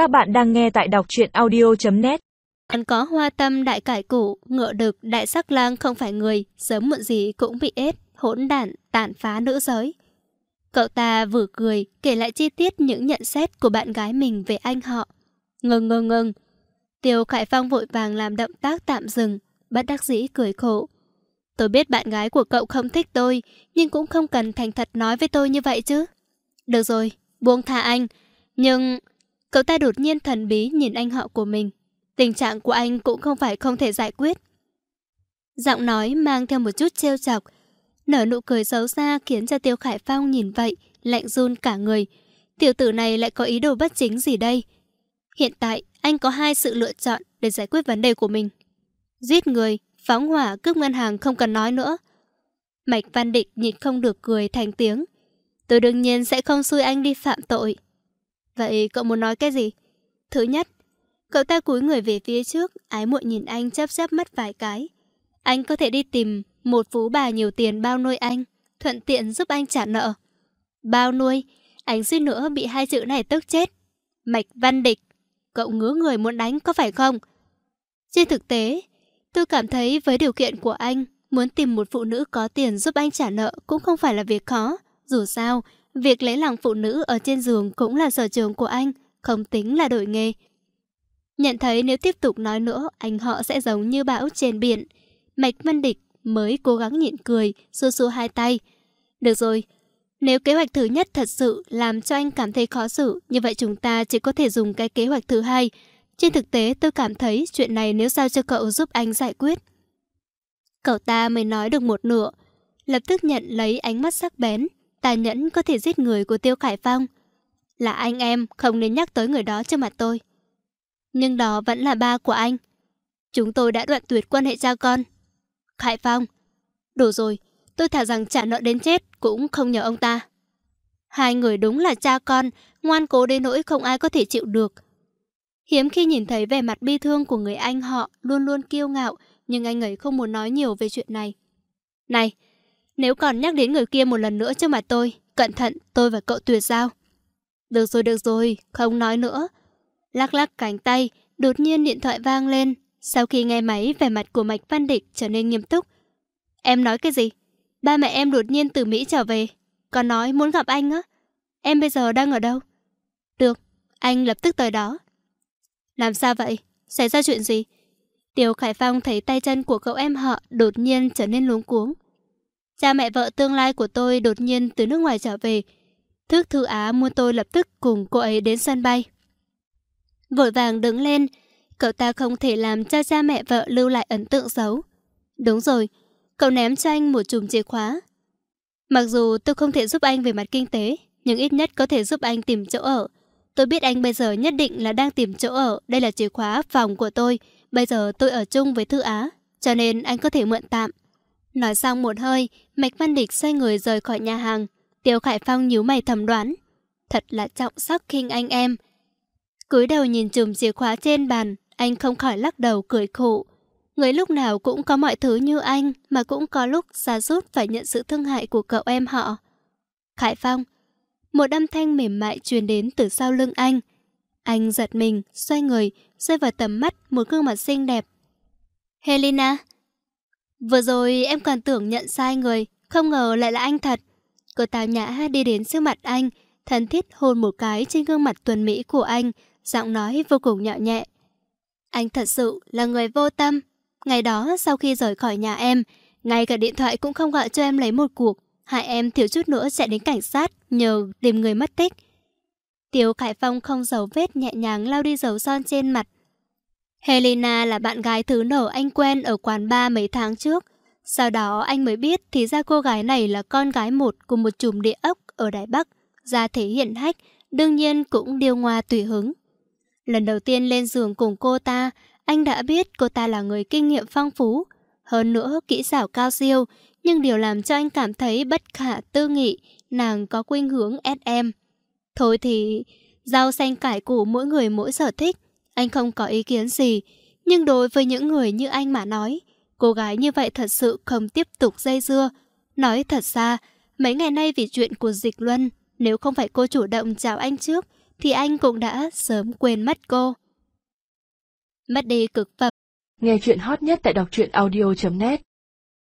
Các bạn đang nghe tại đọc truyện audio.net Còn có hoa tâm đại cải củ ngựa đực, đại sắc lang không phải người, sớm muộn gì cũng bị ép hỗn đản, tàn phá nữ giới. Cậu ta vừa cười, kể lại chi tiết những nhận xét của bạn gái mình về anh họ. Ngừng ngừng ngừng. Tiêu Khải Phong vội vàng làm động tác tạm dừng, bất đắc dĩ cười khổ. Tôi biết bạn gái của cậu không thích tôi, nhưng cũng không cần thành thật nói với tôi như vậy chứ. Được rồi, buông tha anh. Nhưng... Cậu ta đột nhiên thần bí nhìn anh họ của mình. Tình trạng của anh cũng không phải không thể giải quyết. Giọng nói mang theo một chút trêu chọc. Nở nụ cười xấu xa khiến cho Tiêu Khải Phong nhìn vậy, lạnh run cả người. Tiểu tử này lại có ý đồ bất chính gì đây? Hiện tại, anh có hai sự lựa chọn để giải quyết vấn đề của mình. Giết người, phóng hỏa, cướp ngân hàng không cần nói nữa. Mạch Văn Định nhịn không được cười thành tiếng. Tôi đương nhiên sẽ không xui anh đi phạm tội. Vậy cậu muốn nói cái gì? Thứ nhất, cậu ta cúi người về phía trước, ái muội nhìn anh chớp chớp mắt vài cái. Anh có thể đi tìm một phú bà nhiều tiền bao nuôi anh, thuận tiện giúp anh trả nợ. Bao nuôi, anh suýt nữa bị hai chữ này tức chết. Mạch Văn Địch, cậu ngứa người muốn đánh có phải không? Trên thực tế, tôi cảm thấy với điều kiện của anh, muốn tìm một phụ nữ có tiền giúp anh trả nợ cũng không phải là việc khó. Dù sao, việc lấy lòng phụ nữ ở trên giường cũng là sở trường của anh, không tính là đổi nghề. Nhận thấy nếu tiếp tục nói nữa, anh họ sẽ giống như bão trên biển. Mạch Văn Địch mới cố gắng nhịn cười, xua xua hai tay. Được rồi, nếu kế hoạch thứ nhất thật sự làm cho anh cảm thấy khó xử, như vậy chúng ta chỉ có thể dùng cái kế hoạch thứ hai. Trên thực tế tôi cảm thấy chuyện này nếu sao cho cậu giúp anh giải quyết. Cậu ta mới nói được một nửa, lập tức nhận lấy ánh mắt sắc bén, tà nhẫn có thể giết người của Tiêu Khải Phong. Là anh em, không nên nhắc tới người đó trước mặt tôi. Nhưng đó vẫn là ba của anh. Chúng tôi đã đoạn tuyệt quan hệ cha con. Khải Phong, đủ rồi, tôi thả rằng trả nợ đến chết cũng không nhờ ông ta. Hai người đúng là cha con, ngoan cố đến nỗi không ai có thể chịu được. Hiếm khi nhìn thấy vẻ mặt bi thương của người anh họ luôn luôn kiêu ngạo, nhưng anh ấy không muốn nói nhiều về chuyện này. Này, nếu còn nhắc đến người kia một lần nữa trước mặt tôi, cẩn thận, tôi và cậu tuyệt giao. Được rồi, được rồi, không nói nữa. Lắc lắc cánh tay, đột nhiên điện thoại vang lên. Sau khi nghe máy, vẻ mặt của Mạch Văn Địch trở nên nghiêm túc. Em nói cái gì? Ba mẹ em đột nhiên từ Mỹ trở về. Còn nói muốn gặp anh á. Em bây giờ đang ở đâu? Được, anh lập tức tới đó. Làm sao vậy? Xảy ra chuyện gì? Tiêu Khải Phong thấy tay chân của cậu em họ đột nhiên trở nên luống cuống. Cha mẹ vợ tương lai của tôi đột nhiên từ nước ngoài trở về. Thức Thư Á mua tôi lập tức cùng cô ấy đến sân bay. Vội vàng đứng lên, cậu ta không thể làm cho cha mẹ vợ lưu lại ấn tượng xấu. Đúng rồi, cậu ném cho anh một chùm chìa khóa. Mặc dù tôi không thể giúp anh về mặt kinh tế, nhưng ít nhất có thể giúp anh tìm chỗ ở. Tôi biết anh bây giờ nhất định là đang tìm chỗ ở, đây là chìa khóa phòng của tôi. Bây giờ tôi ở chung với Thư Á, cho nên anh có thể mượn tạm. Nói xong một hơi, Mạch Văn Địch xoay người rời khỏi nhà hàng. Tiêu Khải Phong nhíu mày thầm đoán. Thật là trọng sắc khinh anh em. cúi đầu nhìn chùm chìa khóa trên bàn, anh không khỏi lắc đầu cười khổ. Người lúc nào cũng có mọi thứ như anh, mà cũng có lúc xa rút phải nhận sự thương hại của cậu em họ. Khải Phong, một âm thanh mềm mại truyền đến từ sau lưng anh. Anh giật mình, xoay người, rơi vào tầm mắt một gương mặt xinh đẹp. Helena, Vừa rồi em còn tưởng nhận sai người, không ngờ lại là anh thật. Cô tào nhã đi đến trước mặt anh, thân thiết hôn một cái trên gương mặt tuần mỹ của anh, giọng nói vô cùng nhỏ nhẹ. Anh thật sự là người vô tâm. Ngày đó sau khi rời khỏi nhà em, ngay cả điện thoại cũng không gọi cho em lấy một cuộc. hại em thiếu chút nữa chạy đến cảnh sát nhờ tìm người mất tích. Tiêu Khải Phong không giấu vết nhẹ nhàng lau đi dấu son trên mặt, Helena là bạn gái thứ nở anh quen ở quán bar mấy tháng trước. Sau đó anh mới biết thì ra cô gái này là con gái một của một chùm địa ốc ở Đài Bắc. Ra thể hiện hách, đương nhiên cũng điêu ngoa tùy hứng. Lần đầu tiên lên giường cùng cô ta, anh đã biết cô ta là người kinh nghiệm phong phú. Hơn nữa kỹ xảo cao siêu, nhưng điều làm cho anh cảm thấy bất khả tư nghị, nàng có khuynh hướng SM. Thôi thì, rau xanh cải củ mỗi người mỗi sở thích, anh không có ý kiến gì, nhưng đối với những người như anh mà nói, cô gái như vậy thật sự không tiếp tục dây dưa. Nói thật ra, mấy ngày nay vì chuyện của Dịch Luân, nếu không phải cô chủ động chào anh trước, thì anh cũng đã sớm quên mất cô. Mất đi cực phẩm. Nghe chuyện hot nhất tại đọc truyện audio.net